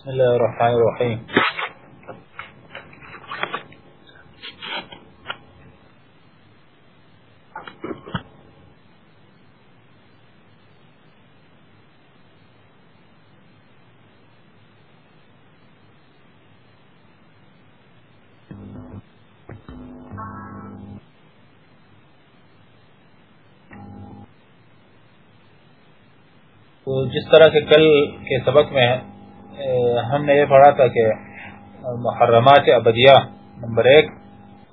بسم الله الرحمن الرحيم. تو جس طرح کے کل کے سبق میں ہم نے یہ پڑھا تھا کہ محرمات ابدیہ نمبر ایک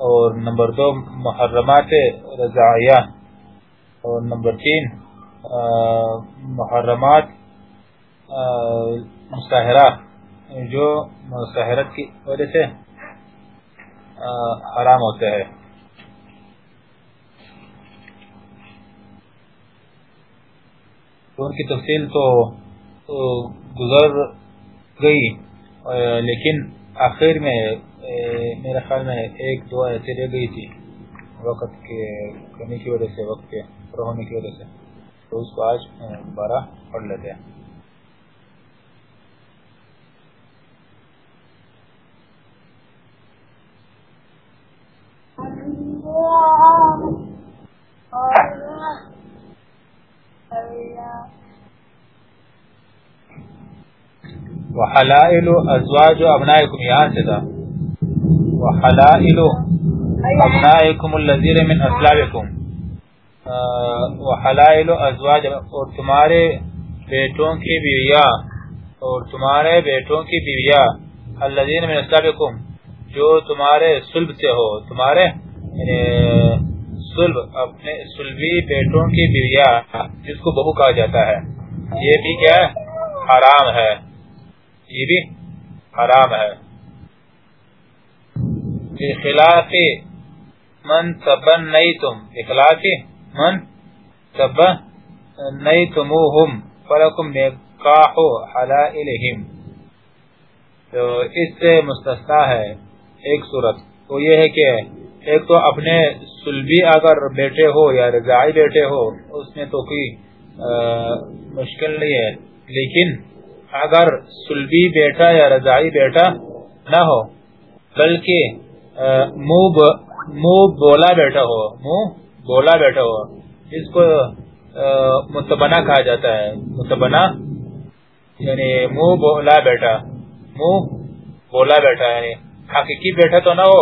اور نمبر دو محرمات رضائیہ اور نمبر تین محرمات مساہرہ، جو مساہرت کی وجہ سے حرام ہوتے ہیں۔ تو ان کی تفصیل تو گزر گئی۔ لیکن آخر میں میرے خیال میں ایک دو ایسے رہ گئی تھی وقت کے کمی کی وجہ سے، وقت کے ہونے کی وجہ سے۔ تو اس کو آج دوبارہ پڑھ لیتے ہیں۔ وحلائل ازواج ابنائکم، یہاں سے تھا وحلائل ابنائکم الذین من اسلابکم وحلائل ازواج، اور تمہارے بیٹوں کی بیویا اور تمہارے بیٹوں کی بیویا الذین من اسلابکم جو تمہارے سلب سے ہو، تمہارے یعنی سلب، اپنے سلبی بیٹوں کی بیویا جس کو بہو کہا جاتا ہے. یہ بھی کیا حرام ہے. یہ بھی حرام ہے۔ اخلاف من تبن نہیں تم اخلاف من تبن نہیں تموہم فلکم نکاح حلائلہم۔ تو اس سے مستثنا ہے ایک صورت۔ وہ یہ ہے کہ ایک تو اپنے سلبی اگر بیٹے ہو یا رضائی بیٹے ہو، اس میں تو کوئی مشکل نہیں ہے۔ لیکن اگر سلبی بیٹا یا رضائی بیٹا نہ ہو، بلکہ منہ بولا بیٹا ہو منہ بولا بیٹا ہو جس کو متبنا کہا جاتا ہے متبنا یعنی منہ بولا بیٹا منہ بولا بیٹا یعنی حقیقی بیٹا تو نہ ہو،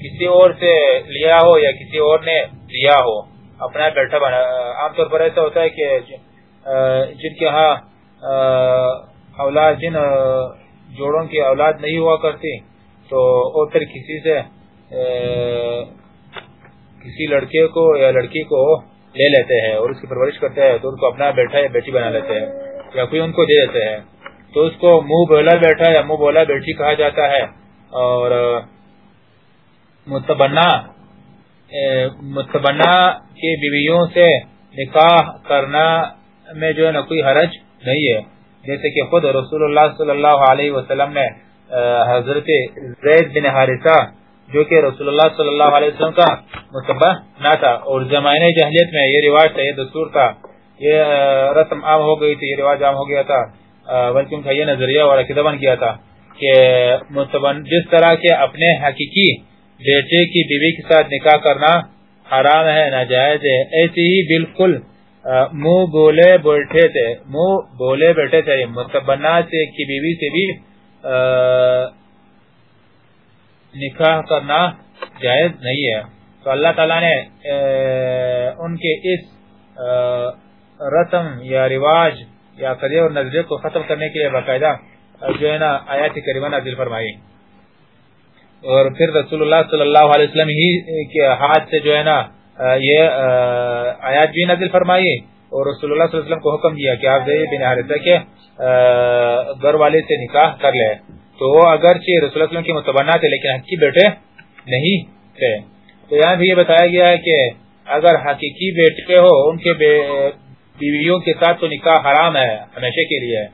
کسی اور سے لیا ہو یا کسی اور نے لیا ہو، اپنا بیٹا بنا عام طور پر ایسا ہوتا ہے کہ جن کے ہاں اولاد جن جوڑوں کی اولاد نہیں ہوا کرتی، تو وہ پھر کسی سے کسی لڑکے کو یا لڑکی کو لے لیتے ہیں اور اس کی پرورش کرتے ہیں، تو ان کو اپنا بیٹا یا بیٹی بنا لیتے ہیں یا کوئی ان کو دے دیتے ہیں۔ تو اس کو منہ بولا بیٹا یا منہ بولا بیٹی کہا جاتا ہے اور متبنا متبنا کی بیویوں سے نکاح کرنا میں جو ہے نا کوئی حرج نہیں ہے۔ جیسے کہ خود رسول اللہ صلی اللہ علیہ وسلم نے حضرت زید بن حارثہ، جو کہ رسول اللہ صلی اللہ علیہ وسلم کا متبہ نہ تھا، اور زمانے جہلیت میں یہ رواج تھا، یہ دستور تھا، یہ رسم عام ہو گئی تھی، یہ رواج عام ہو گیا تھا بلکہ ان کا یہ نظریہ اور عقیدہ بن گیا تھا کہ متبن جس طرح کے اپنے حقیقی بیٹے کی بیوی کے ساتھ نکاح کرنا حرام ہے، ناجائز ہے، ایسی ہی بالکل منہ بولے بیٹھے تھے منہ بولے بیٹھے تھے متبنا سے کی بیوی سے بھی نکاح کرنا جائز نہیں ہے۔ تو اللہ تعالیٰ نے ان کے اس رسم یا رواج یا قدر اور نظریے کو ختم کرنے کے لیے باقاعدہ جو ہے نا، آیات کریمہ نازل فرمائی۔ اور پھر رسول اللہ صلی اللہ علیہ وسلم ہی کے ہاتھ سے جو ہے نا یہ آیات بھی نازل فرمائی اور رسول اللہ صلی اللہ علیہ وسلم کو حکم دیا کہ آپ زید بن حارثہ کے گھر والے سے نکاح کر لے۔ تو وہ اگرچہ رسول اللہ علیہ وسلم کے متبنہ تھے لیکن حقیقی بیٹے نہیں تھے۔ تو یہاں بھی یہ بتایا گیا ہے کہ اگر حقیقی بیٹے ہو، ان کے بیویوں کے ساتھ تو نکاح حرام ہے ہمیشہ کے لیے۔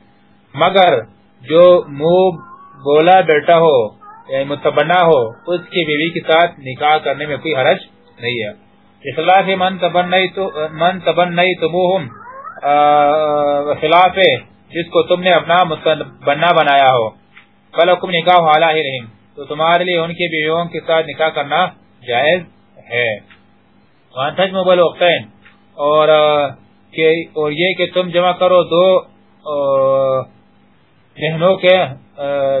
مگر جو منہ بولا بیٹا ہو یعنی یا متبنہ ہو، اس کی بیوی کے ساتھ نکاح کرنے میں کوئی حرج نہیں ہے۔ اخلاف من من تبنئی تموہم خلاف جس کو تم نے اپنا متبنہ بنایا ہو۔ فلکم نکاح علیہم تو تمہارے لیے ان کے بیویوں کے ساتھ نکاح کرنا جائز ہے۔ وان تجمع بالاختین اور اور یہ کہ تم جمع کرو دو بہنوں کے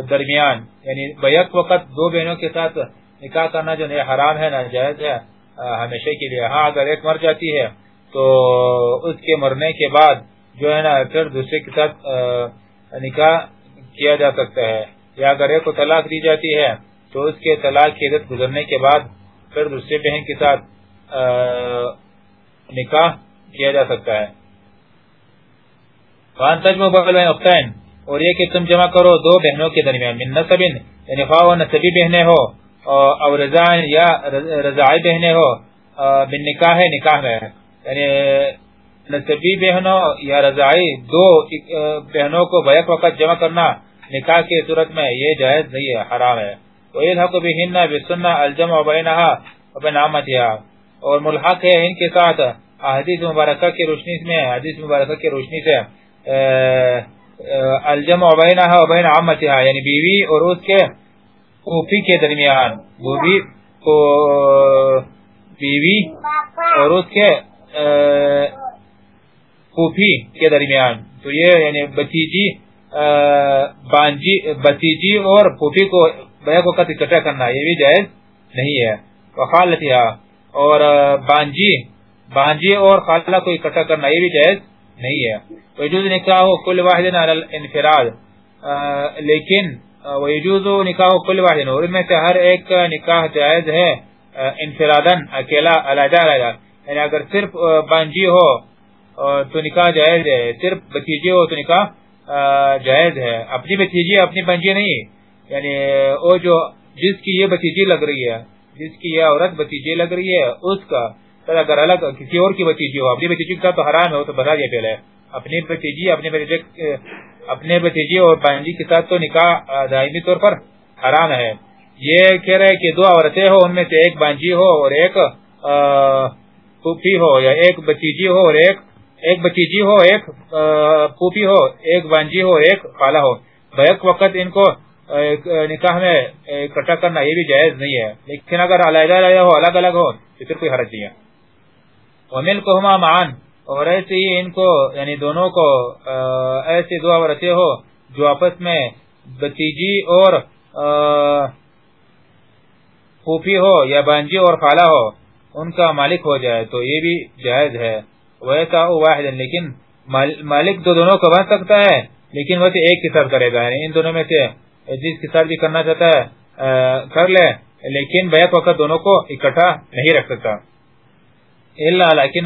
درمیان یعنی بیک وقت دو بہنوں کے ساتھ نکاح کرنا جو حرام ہے، ناجائز ہے۔ ہمیشہ کے لیے۔ ہاں اگر ایک مر جاتی ہے، تو اس کے مرنے کے بعد جو ہے نا، پھر دوسرے کے ساتھ نکاح کیا جا سکتا ہے۔ یا اگر ایک کو طلاق دی جاتی ہے، تو اس کے طلاق کی عدت گزرنے کے بعد پھر دوسرے بہن کے ساتھ نکاح کیا جا سکتا ہے۔ اور یہ کہ تم جمع کرو دو بہنوں کے درمیان، من نصب یعنی خواہ نصبی بہنیں ہو اور رضائن یا رضائی بہنیں ہو بن نکاح ہے، نکاح میں یعنی نصبی بہنوں یا رضائی دو بہنوں کو بیک وقت جمع کرنا نکاح کی صورت میں یہ جائز نہیں ہے، حرام ہے۔ وَيَلْحَقُ بِهِنَّ بِسُنَّةِ الْجَمْعُ بَيْنَهَا وَبَنْعَمَتِهَا۔ اور ملحق ہے ان کے ساتھ حدیث مبارکہ کی روشنی میں، حدیث مبارکہ کی روشنی سے الجمع بینہا و عمتها یعنی بیوی اور اس کے کوفی کے درمیان، وہ بیوی بیوی اور اس کے کوفی کے درمیان۔ تو یہ یعنی بتیجی بانجی بتیجی اور پوفی کو بیک وقت اکٹھا کرنا، یہ بھی جائز نہیں ہے۔ وخالتیا اور بانجی بانجی اور خالہ کو اکٹھا کرنا، یہ بھی جائز نہیں ہے۔ وجود نکاح کل واحد علی الانفراد لیکن وجود نکاح کل واحد اور میں سے ہر ایک نکاح جائز ہے انفرادن اکیلا، علیحدہ علیحدہ۔ یعنی اگر صرف بانجی ہو تو نکاح جائز ہے۔ صرف بتیجی ہو، تو نکاح جائز ہے۔ اپنی بتیجی اپنی بنجی نہیں۔ یعنی وہ جو جس کی یہ بتیجی لگ رہی ہے، جس کی یہ عورت بتیجی لگ رہی ہے، اس کا اگر الگ کسی اور کی بتیجی ہو، اپنی بتیجی کا تو حرام ہے، وہ تو بتا دیا پہلے۔ اپنی بتیجی اپنے بتیجی اپنے بتیجی اور بنجی کے ساتھ تو نکاح دائمی طور پر حرام ہے۔ یہ کہہ رہے کہ دو عورتیں ہو ان میں سے ایک بانجی ہو اور ایک پھوپھی ہو، یا ایک بتیجی ہو اور ایک ایک بچیجی ہو، ایک پوپی ہو، ایک بانجی ہو، ایک خالہ ہو۔ بیک وقت ان کو نکاح میں اکٹھا کرنا یہ بھی جائز نہیں ہے۔ لیکن اگر علیحدہ علیحدہ ہو، الگ الگ ہو، تو پھر کوئی حرج نہیں ہے۔ ومل کو اور ایسے ہی ان کو یعنی دونوں کو ایسے دو عورتیں ہو جو آپس میں بتیجی اور پھوپھی ہو یا بانجی اور خالہ ہو، ان کا مالک ہو جائے تو یہ بھی جائز ہے۔ واحد لیکن مالک دو دونوں کو بن سکتا ہے، لیکن وہ ایک کے ساتھ کرے گا۔ یعنی ان دونوں میں سے جس کے ساتھ بھی کرنا چاہتا ہے کر لے، لیکن بیک وقت دونوں کو اکٹھا نہیں رکھ سکتا۔ اللہ لیکن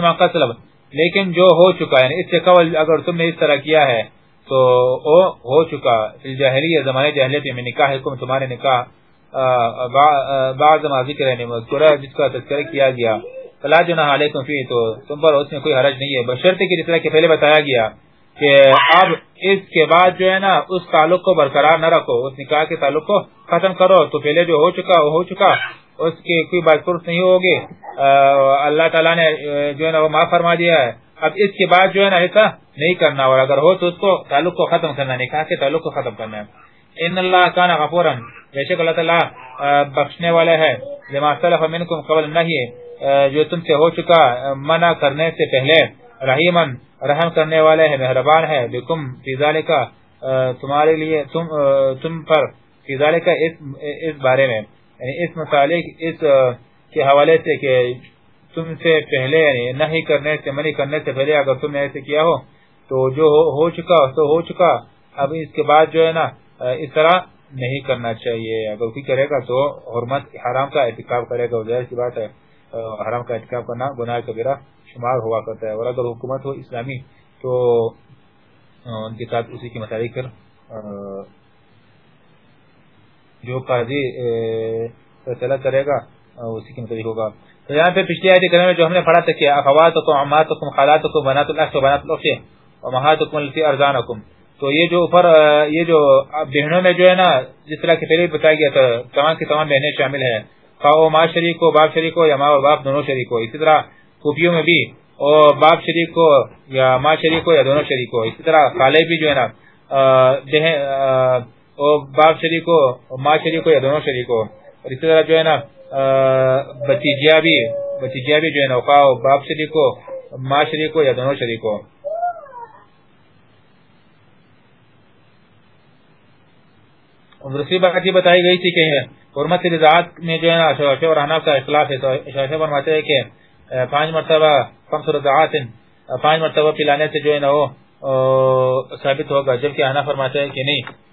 لیکن جو ہو چکا ہے یعنی اس سے قبل اگر تم نے اس طرح کیا ہے، تو وہ ہو چکا جہلی زمانے جہلیت میں نکاح حکم، تمہارے نکاح بعض ما ذکر ہے یعنی جس کا تذکرہ کیا گیا۔ فلا جناح علیکم فی تو تم پر اس میں کوئی حرج نہیں ہے۔ بشرط کی جس کہ پہلے بتایا گیا کہ اب اس کے بعد جو ہے نا، اس تعلق کو برقرار نہ رکھو، اس نکاح کے تعلق کو ختم کرو۔ تو پہلے جو ہو چکا، وہ ہو چکا۔ اس کی کوئی بات نہیں ہوگی۔ اللہ تعالیٰ نے جو ہے نا وہ معاف فرما دیا ہے۔ اب اس کے بعد جو ہے نا ایسا نہیں کرنا۔ اور اگر ہو تو اس کو تعلق کو ختم کرنا نکاح کے تعلق کو ختم کرنا ہے۔ ان اللہ کان غفورا۔ بے شک اللہ تعالیٰ بخشنے والا ہے۔ لما صلف منکم قبل نہیں جو تم سے ہو چکا منع کرنے سے پہلے رحیمن رحم کرنے والے ہے مہربان ہے بکم فی ذالکہ تمہارے لیے تم تم پر فی ذالکہ اس, اس بارے میں۔ یعنی اس مسالے اس کے حوالے سے کہ تم سے پہلے یعنی نہیں کرنے سے منع کرنے سے پہلے اگر تم نے ایسے کیا ہو، تو جو ہو چکا، تو ہو چکا۔ اب اس کے بعد جو ہے نا اس طرح نہیں کرنا چاہیے۔ اگر کوئی کرے گا تو حرمت، حرام کا احتکاب کرے گا، ظاہر سی بات ہے۔ حرام کا ارتکاب کرنا گناہ کبیرہ شمار ہوا کرتا ہے۔ اور اگر حکومت ہو اسلامی، تو ان کے ساتھ اسی کی مسائل کر جو قاضی فیصلہ کرے گا، اسی کے مطابق ہوگا۔ تو یہاں پہ پچھلی آیت کرنے میں جو ہم نے پڑھا تھا کہ اخواتکم، عماتکم، خالاتکم، بنات الاخ و بنات الاخ و مہاتکم لتی ارزانکم۔ تو یہ جو اوپر، یہ جو بہنوں میں جو ہے نا، جس طرح کہ پہلے بھی بتایا گیا تھا، تمام کی تمام بہنیں شامل ہیں۔ خواہ ماں شریک ہو، باپ شریک ہو یا ماں اور باپ دونوں شریک ہو۔ اسی طرح خوبیوں میں بھی، اور باپ شریک ہو یا ماں شریک ہو یا دونوں شریک ہو۔ اسی طرح خالے بھی جو ہے نا باپ شریک ہو ماں شریک ہو یا دونوں شریک ہو۔ اور اسی طرح جو ہے نا بتیجیا بھی بتیجیا بھی جو ہے نا، خواہ باپ شریک ہو، ماں شریک ہو یا دونوں شریک ہو۔ دوسری بات یہ بتائی گئی تھی کہ حرمت رضاعت میں جو ہے نا شوشے اور حناف کا اخلاف ہے۔ تو شوشے فرماتے ہیں کہ پانچ مرتبہ خمس رضاعت، پانچ مرتبہ پلانے سے جو ہے نا وہ ثابت ہوگا۔ جبکہ حناف فرماتے ہیں کہ نہیں۔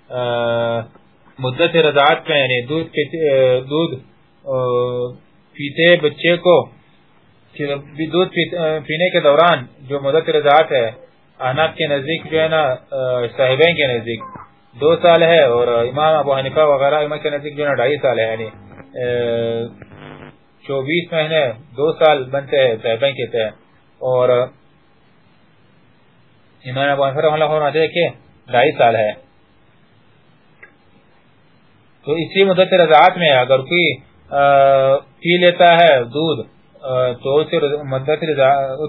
مدت رضاعت میں یعنی دودھ دودھ پیتے بچے کو دودھ پینے کے دوران جو مدت رضاعت ہے حناف کے نزدیک جو ہے نا صاحبین کے نزدیک دو سال ہے اور امام ابو حنیفہ وغیرہ امام کے نزدیک جو ہے ڈھائی سال ہے یعنی چوبیس مہینے دو سال بنتے ہیں صاحبین کہتے ہیں اور امام ابو حنیفہ رحمہ اللہ عنہ کہ ڈھائی سال ہے۔ تو اسی مدت رضاعت میں اگر کوئی پی لیتا ہے دودھ تو اسے مدت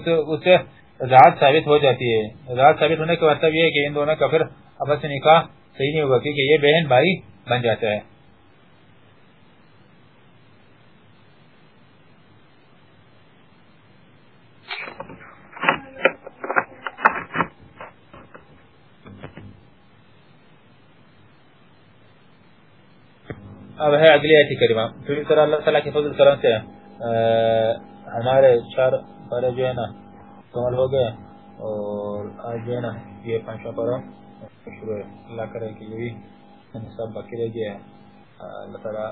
اسے رضاعت ثابت ہو جاتی ہے۔ رضاعت ثابت ہونے کا مطلب یہ ہے کہ ان دونوں کا پھر آپس سے نکاح صحیح نہیں ہوگا کیونکہ یہ بہن بھائی بن جاتا ہے۔ اب ہے اگلی آیتی کریمہ۔ پھر طرح اللہ تعالیٰ کی فضل کرم سے ہمارے چار بارے جو ہے نا، کمل ہو گئے اور آج جو ہے نا، یہ پانچواں پارا شروع ہے۔ اللہ کرے کہ یہ بھی سب باقی رہ گیا ہے اللہ تعالیٰ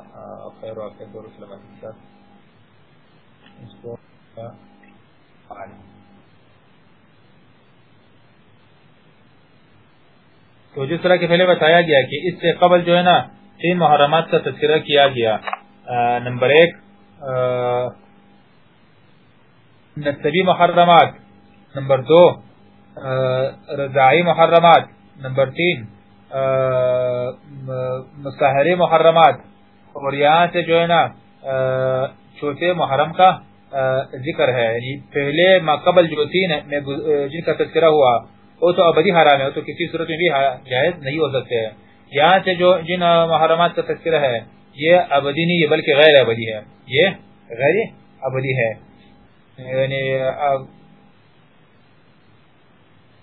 خیر و آفیت دور سلامت کے ساتھ۔ اس کو تو جس طرح کے پہلے بتایا گیا کہ اس سے قبل جو ہے نا تین محرمات کا تذکرہ کیا گیا۔ نمبر ایک نصبی محرمات۔ نمبر دو رضائی محرمات۔ نمبر تین مساحری محرمات۔ اور یہاں سے جو ہے نا چھوٹے محرم کا ذکر ہے۔ یعنی پہلے قبل جو تین جن کا تذکرہ ہوا، وہ تو ابدی حرام ہے تو کسی صورت میں بھی جائز نہیں ہو سکتے۔ ہیں یہاں سے جو جن محرمات کا تذکرہ ہے، یہ ابدی نہیں ہے بلکہ غیر ابدی ہے۔ یہ غیر ابدی ہے۔ یعنی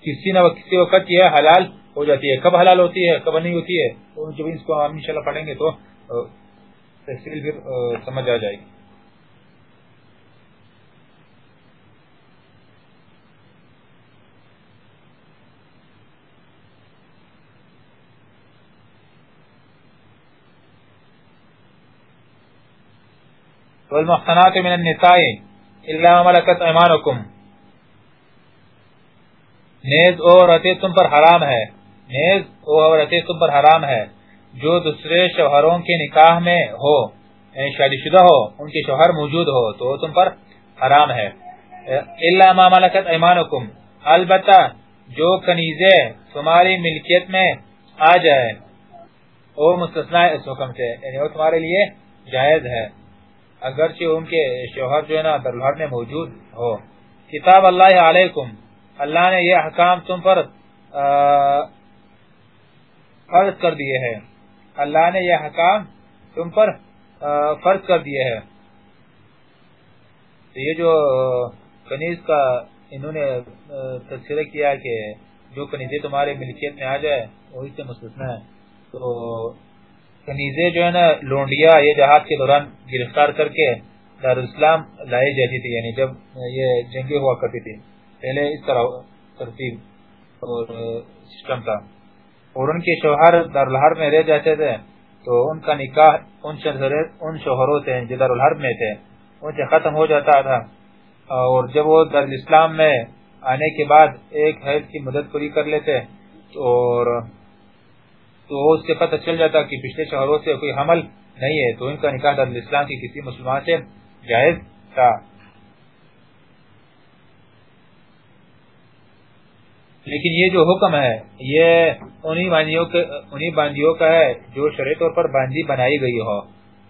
کسی نہ کسی وقت یہ حلال ہو جاتی ہے۔ کب حلال ہوتی ہے، کب نہیں ہوتی ہے، تو جب اس کو ہم انشاءاللہ پڑھیں گے تو تفصیل بھی سمجھ آ جائے گی۔ والمحصنات من النساء الا ملكت ايمانكم نیز او عورتیں تم پر حرام ہے، نیز او عورتیں تم پر حرام ہے، جو دوسرے شوہروں کے نکاح میں ہو یعنی شادی شدہ ہو، ان کے شوہر موجود ہو، تو تم پر حرام ہے۔ الا ما ملكت ايمانكم البتہ جو کنیزیں تمہاری ملکیت میں آ جائے وہ مستثنا اس حکم سے یعنی وہ تمہارے لیے جائز ہے۔ اگرچہ ان کے شوہر جو ہے نا درلہر میں موجود ہو۔ کتاب اللہ علیکم، اللہ نے یہ حکام تم پر فرض کر دیے ہیں۔ اللہ نے یہ حکام تم پر فرض کر دیے ہیں۔ تو یہ جو کنیز کا انہوں نے تذکرہ کیا کہ جو کنیزیں تمہارے ملکیت میں آ جائے، وہ اس سے مستثنا ہے تو کنیزیں جو ہے نا، لونڈیا، یہ جہاد کے دوران گرفتار کر کے دارالاسلام لائی جاتی تھی یعنی جب یہ جنگیں ہوا کرتی تھی۔ پہلے اس طرح ترتیب اور سسٹم تھا۔ اور ان کے شوہر دارالحرب میں رہ جاتے تھے، تو ان کا نکاح ان ان شوہروں سے، جو دارالحرب میں تھے ان سے ختم ہو جاتا تھا۔ اور جب وہ دارالاسلام میں آنے کے بعد ایک حیض کی مدد پوری کر لیتے اور تو اس سے پتہ چل جاتا کہ پچھلے شہروں سے کوئی حمل نہیں ہے، تو ان کا نکاح در اسلام کی کسی مسلمان سے جائز تھا۔ لیکن یہ جو حکم ہے، یہ انہی باندیوں انہی باندیوں کا ہے جو شرعی طور پر باندی بنائی گئی ہو۔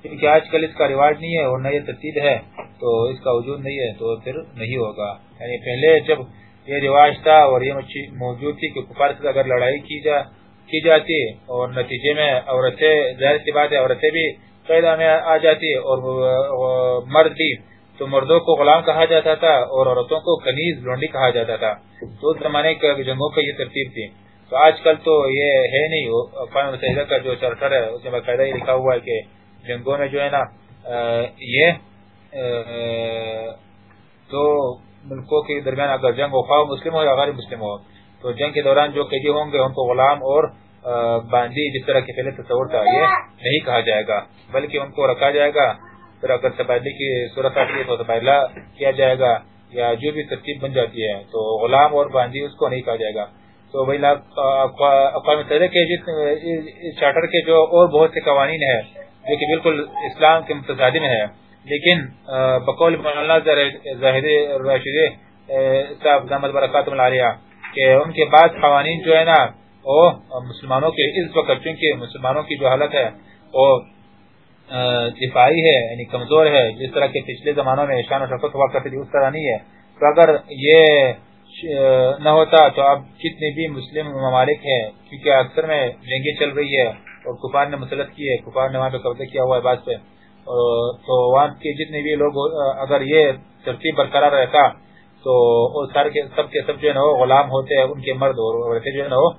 کیونکہ آج کل اس کا رواج نہیں ہے اور نہ یہ ترتیب ہے، تو اس کا وجود نہیں ہے، تو پھر نہیں ہوگا۔ یعنی پہلے جب یہ رواج تھا اور یہ موجود تھی کہ کفار سے اگر لڑائی کی جائے کی جاتی اور نتیجے میں عورتیں ظاہر سی بات ہے، عورتیں بھی قیدہ میں آ جاتی اور مرد بھی۔ تو مردوں کو غلام کہا جاتا تھا اور عورتوں کو کنیز لونڈی کہا جاتا تھا۔ تو اس زمانے کے جنگوں کا یہ ترتیب تھی۔ تو آج کل تو یہ ہے نہیں اقوام متحدہ کا جو چارٹر ہے، اس میں باقاعدہ یہ لکھا ہوا ہے کہ جنگوں میں جو ہے نا یہ دو ملکوں کے درمیان اگر جنگ ہو مسلم ہو یا غیر مسلم ہو تو جنگ کے دوران جو قیدی ہوں گے، ان کو غلام اور باندی جس طرح کے پہلے تصور تھا، یہ نہیں کہا جائے گا، بلکہ ان کو رکھا جائے گا۔ پھر اگر تبادلے کی صورت آتی ہے تو تبادلہ کیا جائے گا یا جو بھی ترتیب بن جاتی ہے، تو غلام اور باندی اس کو نہیں کہا جائے گا۔ تو وہی اقوام متحدہ کے جس چارٹر کے جو اور بہت سے قوانین ہیں، جو کہ بالکل اسلام کے متصادم ہے لیکن بقول مولانا زاہد راشد صاحب دامت برکات علیہ کہ ان کے بعد قوانین جو ہے نا، وہ مسلمانوں کے اس وقت چونکہ مسلمانوں کی جو حالت ہے، وہ دفاعی ہے یعنی کمزور ہے، جس طرح کے پچھلے زمانوں میں شان و شفت ہوا کرتی تھی اس طرح نہیں ہے۔ تو اگر یہ نہ ہوتا تو اب جتنے بھی مسلم ممالک ہیں، کیونکہ اکثر میں جنگیں چل رہی ہے اور کفار نے مسلط کی ہے، کفار نے وہاں پہ قبضہ کیا ہوا ہے بعض پہ۔ تو وہاں کے جتنے بھی لوگ اگر یہ ترتیب برقرار رہتا تو سر کے سب کے سب جو ہے نا وہ غلام ہوتے ہیں، ان کے مرد اور عورتیں جو ہے نا وہ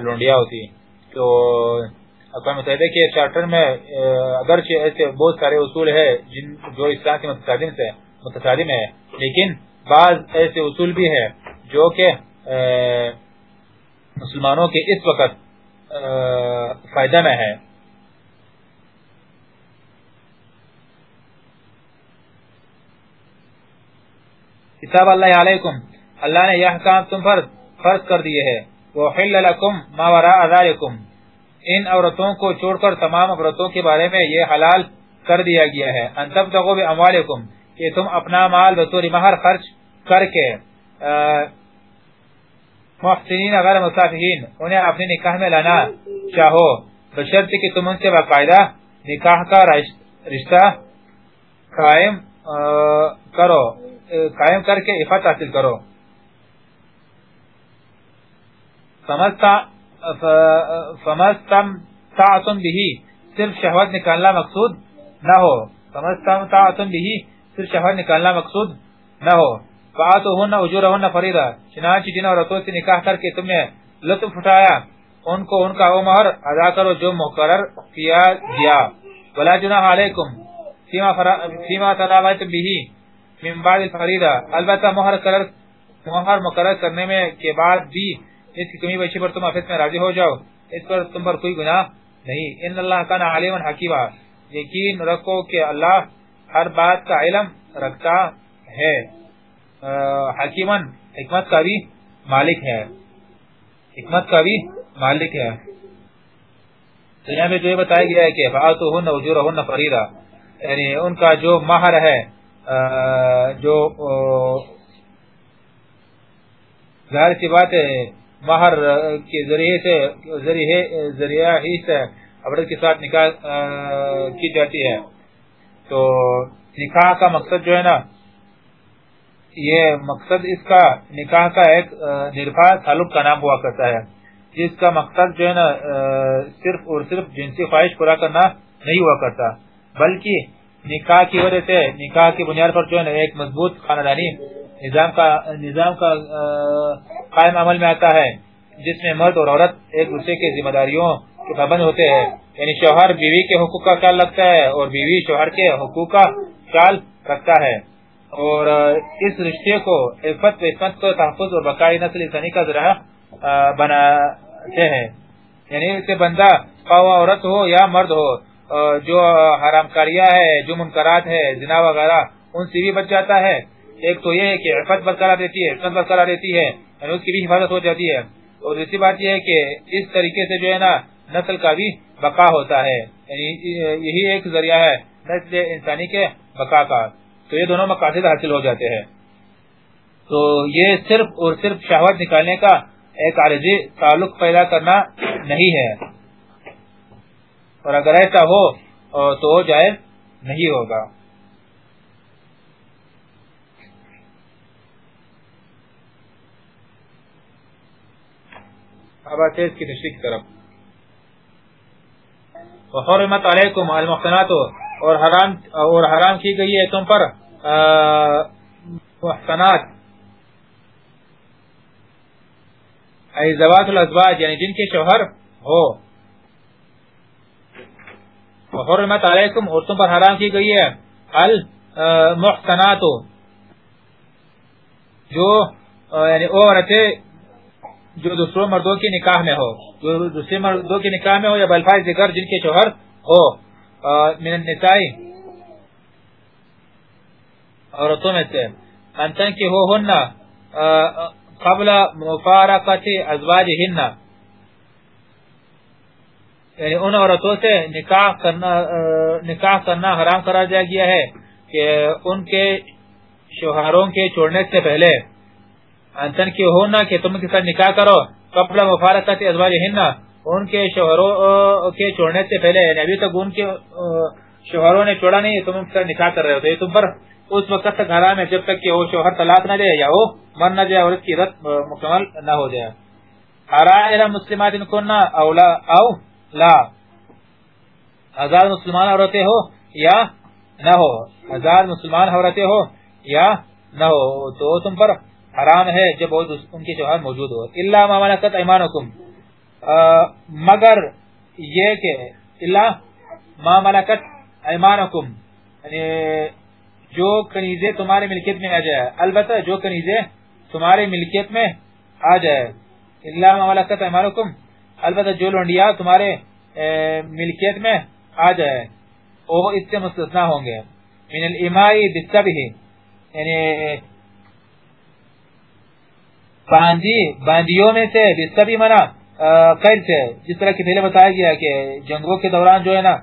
لونڈیا ہوتی تو اقوام متحدہ کے چارٹر میں اگرچہ ایسے بہت سارے اصول ہے جن جو اسلام کے متصادم سے، متصادم ہے لیکن بعض ایسے اصول بھی ہے جو کہ مسلمانوں کے اس وقت فائدہ میں ہے کتاب اللہ علیکم، اللہ نے یہ احکام تم پر فرض کر دیے ہے وحل لکم ما وراء ذالکم ان عورتوں کو چھوڑ کر تمام عورتوں کے بارے میں یہ حلال کر دیا گیا ہے۔ ان تبتغوا باموالکم کہ تم اپنا مال بطور مہر خرچ کر کے محسنین غیر مصافحین انہیں اپنے نکاح میں لانا چاہو۔ بشرط کہ تم ان سے باقاعدہ نکاح کا رشتہ قائم کرو۔ قائم کر کے عفت حاصل کرو۔ فمستم بھی صرف شہوت نکالنا مقصود نہ ہو۔ فمستم تعتم بھی صرف شہوت نکالنا مقصود نہ ہو۔ فآتوہن اجورہن فریدہ چنانچہ جن عورتوں سے نکاح کر کے تم نے لطف اٹھایا، ان کو ان کا وہ مہر ادا کرو جو مقرر کیا گیا۔ ولا جناح علیکم، فیما تدابت بھی من بعد الفریدہ البتہ مہر قرر مہر مقرر کرنے میں کے بعد بھی اس کی کمی بیشی پر تم افس میں راضی ہو جاؤ۔ اس پر تم پر کوئی گناہ نہیں۔ ان اللہ کا نا علیم حکیمہ یقین رکھو کہ اللہ ہر بات کا علم رکھتا ہے۔ حکیمن حکمت کا بھی مالک ہے۔ حکمت کا بھی مالک ہے۔ تو یہاں پہ جو یہ بتایا گیا ہے کہ فَآتُوهُنَّ وَجُورَهُنَّ فَرِيدًا یعنی ان کا جو مہر ہے جو ظاہر سی بات ہے، مہر کے ذریعے سے ذریعہ ہی سے عورت کے ساتھ نکاح کی جاتی ہے۔ تو نکاح کا مقصد جو ہے نا، یہ مقصد اس کا، نکاح کا ایک نرفا تعلق کا نام ہوا کرتا ہے۔ جس کا مقصد جو ہے نا صرف اور صرف جنسی خواہش پورا کرنا نہیں ہوا کرتا، بلکہ نکاح کی وجہ سے، نکاح کی بنیاد پر جو ہے ایک مضبوط خاندانی نظام کا نظام کا قائم عمل میں آتا ہے، جس میں مرد اور عورت ایک دوسرے کی ذمہ داریوں کے پابند ہوتے ہیں۔ یعنی شوہر بیوی کے حقوق کا خیال رکھتا ہے اور بیوی شوہر کے حقوق کا خیال رکھتا ہے۔ اور اس رشتے کو، عفت عصمت کو تحفظ اور بقائی نسل انسانی کا ذرا بناتے ہیں۔ یعنی اسے بندہ خواہ عورت ہو یا مرد ہو جو حرام کاریاں ہے، جو منکرات ہے زنا وغیرہ، ان سے بھی بچ جاتا ہے۔ ایک تو یہ ہے کہ عفت برقرار رہتی ہے عصمت برقرار رہتی ہے یعنی اس کی بھی حفاظت ہو جاتی ہے۔ اور دوسری بات یہ ہے کہ اس طریقے سے جو ہے نا، نسل کا بھی بقا ہوتا ہے۔ یعنی یہی ایک ذریعہ ہے، نسل انسانی کے بقا کا۔ تو یہ دونوں مقاصد حاصل ہو جاتے ہیں۔ تو یہ صرف اور صرف شہوت نکالنے کا ایک عارضی تعلق پیدا کرنا نہیں ہے۔ اور اگر ایسا ہو تو جائز نہیں ہوگا۔ اب آتے اس کی تشریح کی طرف۔ وحرمت علیکم المحسنات اور حرام اور حرام کی گئی ہے تم پر محسنات ای زوات الازواج یعنی جن کے شوہر ہو۔ وحرمت علیکم اور تم پر حرام کی گئی ہے۔ المحسنات جو یعنی عورتیں جو دوسروں مردوں کی نکاح میں ہو، جو دوسرے مردوں کی نکاح میں ہو یا بلفاظ ذکر جن کے شوہر ہو من النسائی عورتوں میں سے۔ انتن کی ہو ہننا قبل مفارقت ازواج ہننا یعنی ان عورتوں سے نکاح کرنا نکاح کرنا حرام کرا دیا گیا ہے کہ ان کے شوہروں کے چھوڑنے سے پہلے انتن کی ہونا کہ تم کے ساتھ نکاح کرو، قبل مفارقت ازواج ہننا ان کے شوہروں کے چھوڑنے سے پہلے یعنی ابھی تک ان کے شوہروں نے چھوڑا نہیں، تم سے نکاح کر رہے ہو، تو یہ تم پر اس وقت تک حرام ہے جب تک کہ وہ شوہر طلاق نہ دے یا وہ مر نہ جائے اور اس کی رت مکمل نہ ہو جائے۔ حرائر مسلمات کننا اولا، او لا. ہزار مسلمان عورتیں ہو یا نہ ہو؟ ہزار مسلمان عورتیں ہو یا نہ ہو؟ تو تم پر حرام ہے جب ان کے شوہر موجود ہو. اللہ ما ملکت ایمانکم. مگر یہ کہ اللہ ما ملکت ایمانکم. یعنی جو کنیزیں تمہارے ملکیت میں آ جائے. البتہ جو کنیزیں تمہارے ملکیت میں آ جائے. اللہ ما ملکت ایمانکم. البتہ جو لونڈیا تمہارے ملکیت میں آ جائے، وہ اس سے مستثنا ہوں گے۔ من الامائی بالسبہ یعنی باندی باندیوں میں سے بھی منع قید سے۔ جس طرح کی پہلے بتایا گیا کہ جنگوں کے دوران جو ہے نا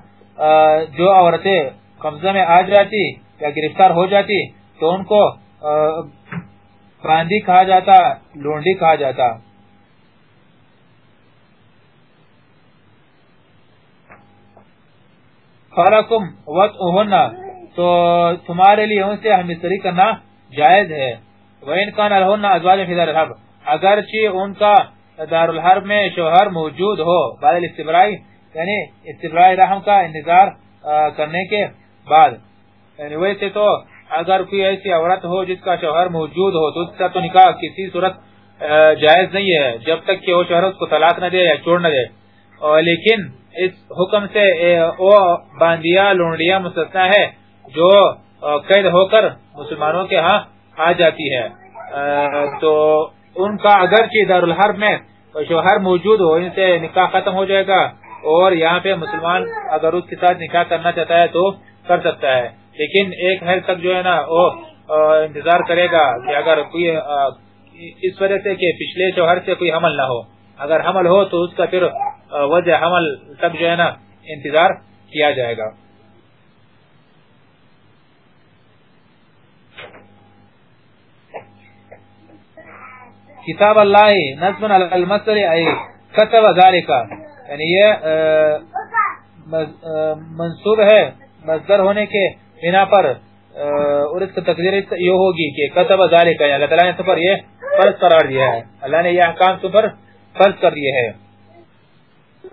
جو عورتیں قبضہ میں آ جاتی یا گرفتار ہو جاتی، تو ان کو باندی کہا جاتا، لونڈی کہا جاتا۔ فَلَكُمْ وَتْعُهُنَّ تو تمہارے لیے ان سے ہمستری کرنا جائز ہے۔ وَإِنْ كَانَ لَهُنَّ أَزْوَاجٌ فِي دَارِ اگرچہ ان کا دار الحرب میں شوہر موجود ہو، بعد الاستبرائی یعنی استبرائی رحم کا انتظار کرنے کے بعد۔ یعنی ویسے تو اگر کوئی ایسی عورت ہو جس کا شوہر موجود ہو، تو اس کا تو نکاح کسی صورت جائز نہیں ہے، جب تک کہ وہ شوہر اس کو طلاق نہ دے یا چھوڑ نہ دے۔ لیکن اس حکم سے وہ باندیا لونڈیا مستثنا ہے، جو قید ہو کر مسلمانوں کے ہاں آ جاتی ہے۔ تو ان کا اگرچہ دارالحرب میں شوہر موجود ہو، ان سے نکاح ختم ہو جائے گا، اور یہاں پہ مسلمان اگر اس کے ساتھ نکاح کرنا چاہتا ہے تو کر سکتا ہے۔ لیکن ایک حد تک جو ہے نا، وہ انتظار کرے گا کہ اگر کوئی اس وجہ سے کہ پچھلے شوہر سے کوئی حمل نہ ہو۔ اگر حمل ہو تو اس کا پھر وجہ حمل تک جو ہے نا، انتظار کیا جائے گا۔ کتاب اللہ نظم المصر ای کتب ذالک۔ یعنی یہ منصوب ہے مصدر ہونے کے بنا پر اور اس کا تقدیر یہ ہوگی کہ کتب ذالک۔ یعنی اللہ تعالیٰ نے تم پر یہ فرض قرار دیا ہے۔ اللہ نے یہ احکام تم پر فرض کر دیے ہے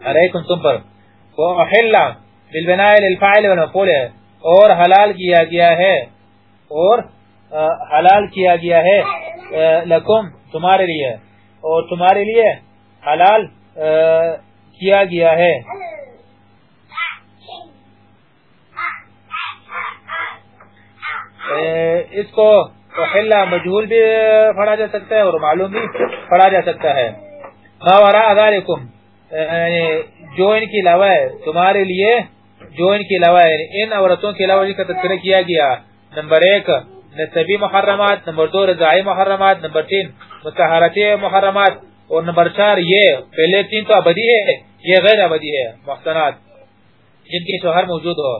علیکم تم پر. وحل بالبناء للفاعل والمفعول اور حلال کیا گیا ہے. اور حلال کیا گیا ہے لکم، تمہارے لیے. اور تمہارے لیے حلال کیا گیا ہے. اس کو حلہ مجہول بھی پڑھا جا سکتا ہے اور معلوم بھی پڑھا جا سکتا ہے. یعنی یعنی جو ان کی علاوہ ہے، تمہارے لیے جو ان کی علاوہ ہے یعنی ان عورتوں کے علاوہ کا تذکرہ کیا گیا۔ نمبر ایک، نصبی محرمات، نمبر دو رضائی محرمات، نمبر تین متحرتی محرمات، اور نمبر چار، یہ پہلے تین تو ابدی ہے، یہ غیر ابدی ہے، محسنات، جن کی شوہر موجود ہو۔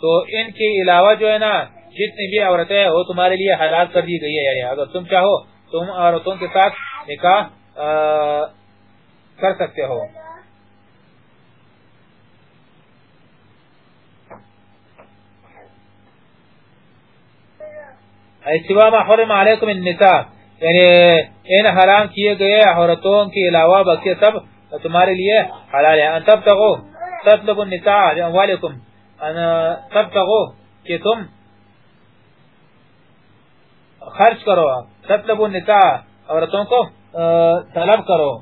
تو ان کے علاوہ جو ہے نا، جتنی بھی عورتیں ہیں، وہ تمہارے لیے حلال کر دی گئی ہے۔ یعنی اگر تم چاہو، تم عورتوں کے ساتھ نکاح کر سکتے ہو۔ سوا ما حرم علیکم النساء. یعنی ان حرام کیے گئے عورتوں کے علاوہ باقی سب تمہارے لیے حلال ہے. ان تب تغو تطلب النساء اموالکم ان تبتغو کہ تم خرچ کرو، تطلب النساء عورتوں کو طلب کرو.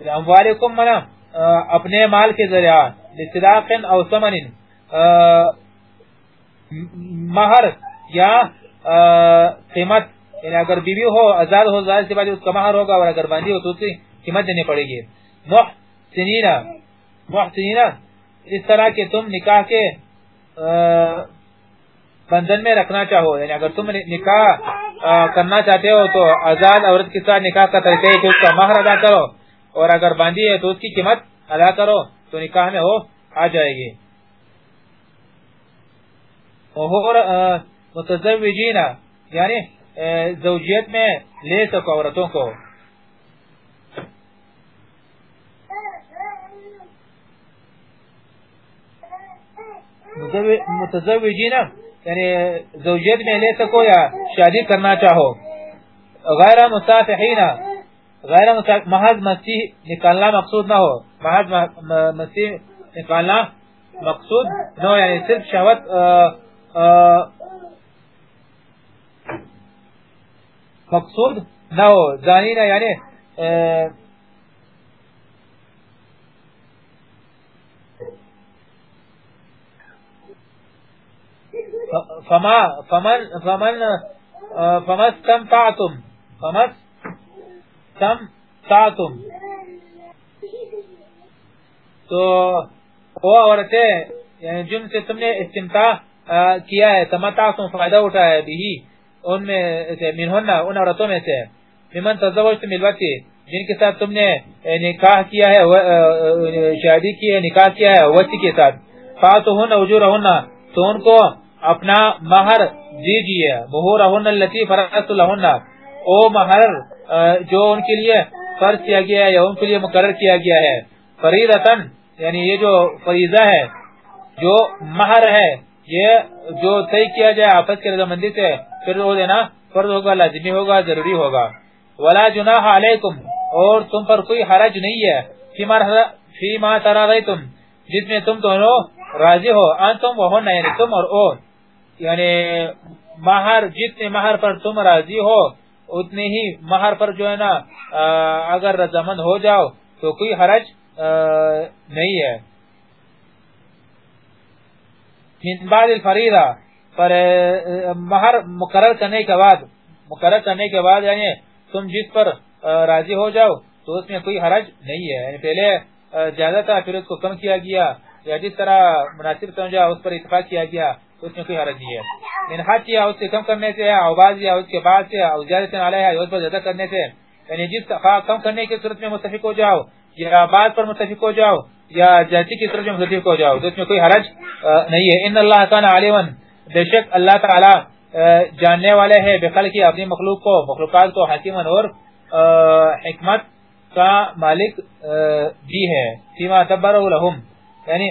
اموالکم منا. اپنے مال کے ذریعہ لصداق او ثمن مہر یا قیمت یعنی اگر بیوی ہو، آزاد ہو ظاہر سی بات اس کا مہر ہوگا، اور اگر باندھی ہو تو اس کی قیمت دینے پڑے گی۔ محسنین محسنین، اس طرح کہ تم نکاح کے بندن میں رکھنا چاہو۔ یعنی اگر تم نکاح کرنا چاہتے ہو تو آزاد عورت کے ساتھ نکاح کا طریقہ ہے کہ اس کا مہر ادا کرو، اور اگر باندھی ہے تو اس کی قیمت ادا کرو تو نکاح میں ہو، آ جائے گی۔ متزوجین یعنی زوجیت میں لے سکو عورتوں کو۔ متزوجین یعنی زوجیت میں لے سکو یا شادی کرنا چاہو۔ غیر مصافحین غیر محض مسیح نکالنا مقصود نہ ہو۔ محض مسیح نکالنا مقصود نہ ہو یعنی صرف شہوت مقصود نہ ہو زانینا یعنی فما، فمن فمن فمستمتعتم فمستمتعتم تو وہ عورتیں یعنی جن سے تم نے استمتاع کیا ہے تمتعتم فائدہ اٹھایا بھی ان میں سے منہن ان عورتوں میں سے۔ ممن تزوجتم الوقتی جن کے ساتھ تم نے نکاح کیا ہے یعنی شادی کی ہے، نکاح کیا ہے وقتی کے ساتھ۔ فاتحن اجورہن، تو ان کو اپنا مہر دیجیے مہورہن اللتی فرست لہن۔ او مہر جو ان کے لیے فرض کیا گیا ہے، یا ان کے لیے مقرر کیا گیا ہے۔ فریضتن یعنی یہ جو فریضہ ہے، جو مہر ہے، یہ جو طے کیا جائے آپس کے رضامندی سے پھر رو دینا فرض ہوگا، لازمی ہوگا، ضروری ہوگا۔ ولا جناح علیکم اور تم پر کوئی حرج نہیں ہے۔ فیما تراضیتم جس میں تم دونوں راضی ہو۔ انتم وہن یعنی تم اور او۔ یعنی مہر جتنے مہر پر تم راضی ہو اتنے ہی مہر پر جو ہے نا اگر رضامند ہو جاؤ، تو کوئی حرج نہیں ہے۔ من بعد الفریضہ، پر مہر مقرر کرنے کے بعد، مقرر کرنے کے بعد یعنی تم جس پر راضی ہو جاؤ، تو اس میں کوئی حرج نہیں ہے۔ یعنی پہلے زیادہ تھا پھر اس کو کم کیا گیا، یا جس طرح مناسب سمجھا اس پر اتفاق کیا گیا، تو اس میں کوئی حرج نہیں ہے۔ منحج کیا اس سے کم کرنے سے آواز یا اس کے بعد سے زیادہ سے نالے اس پر زیادہ کرنے سے؟ یعنی جس کم کرنے کی صورت میں متفق ہو جاؤ یا بعد پر متفق ہو جاؤ، یا جیسی کی صورت میں متفق ہو جاؤ، تو اس میں کوئی حرج نہیں ہے۔ ان اللہ کان علیمن بے شک اللہ تعالی جاننے والے ہیں بخل کی اپنی مخلوق کو، مخلوقات کو حکیمن اور حکمت کا مالک بھی ہے۔ فیما تبر لهم یعنی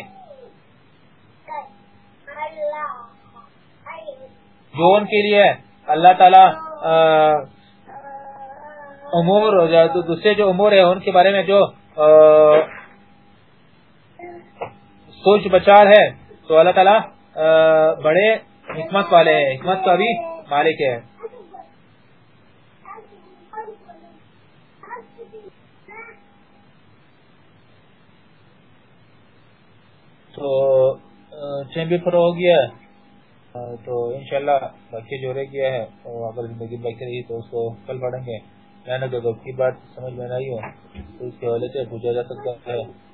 جو ان کے لیے اللہ تعالی امور دوسرے جو امور ہے ان کے بارے میں جو سوچ بچار ہے تو اللہ تعالی بڑے حکمت والے ہیں۔ حکمت کا بھی مالک ہے۔ تو چیمبی پر ہو گیا۔ تو انشاءاللہ باقی جو رہ گیا ہے۔ اگر زندگی باقی رہی تو اس کو کل پڑھیں گے۔ میں نے اگر کی بات سمجھ میں نہیں ہو تو اس کے حوالے سے پوچھا جا سکتا ہے۔